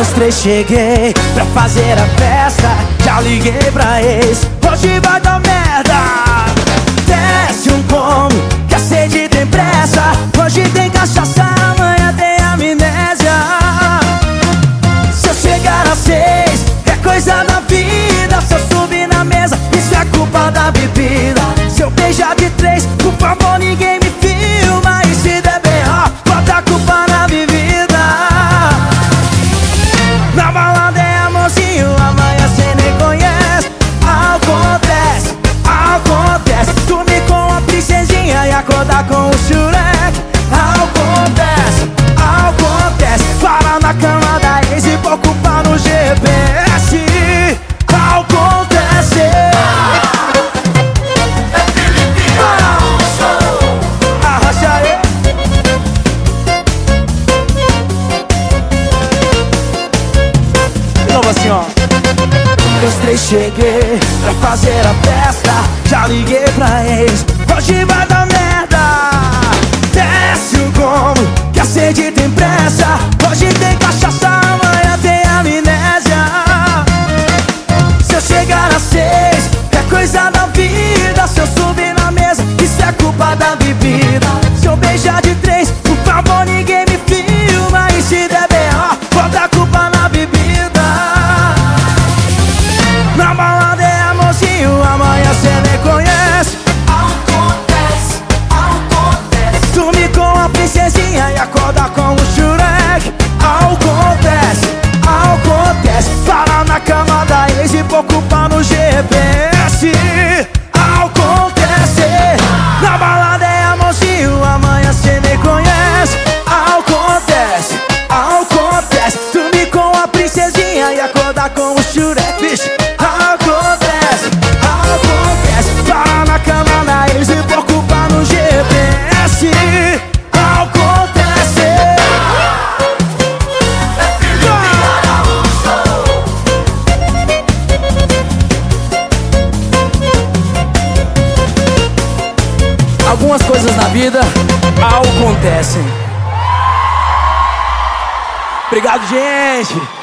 Nós três cheguei pra fazer a festa. Já liguei pra ex, hoje vai dar merda. Desce um como, que a sede tem pressa. Hoje tem cachaça, amanhã tem amnésia. Se eu chegar às seis, é coisa da vida. Se eu subir na mesa, isso é culpa da bebida. Se eu beijar de três, acordar com o Shurek Acontece, acontece Para na cama da ex e vou culpar no GPS Acontece Arracha aí. De novo assim, ó. Os três cheguei pra fazer a festa. Já liguei pra ex, hoje vai dar sede tem pressa Algumas coisas na vida acontecem. Obrigado, gente.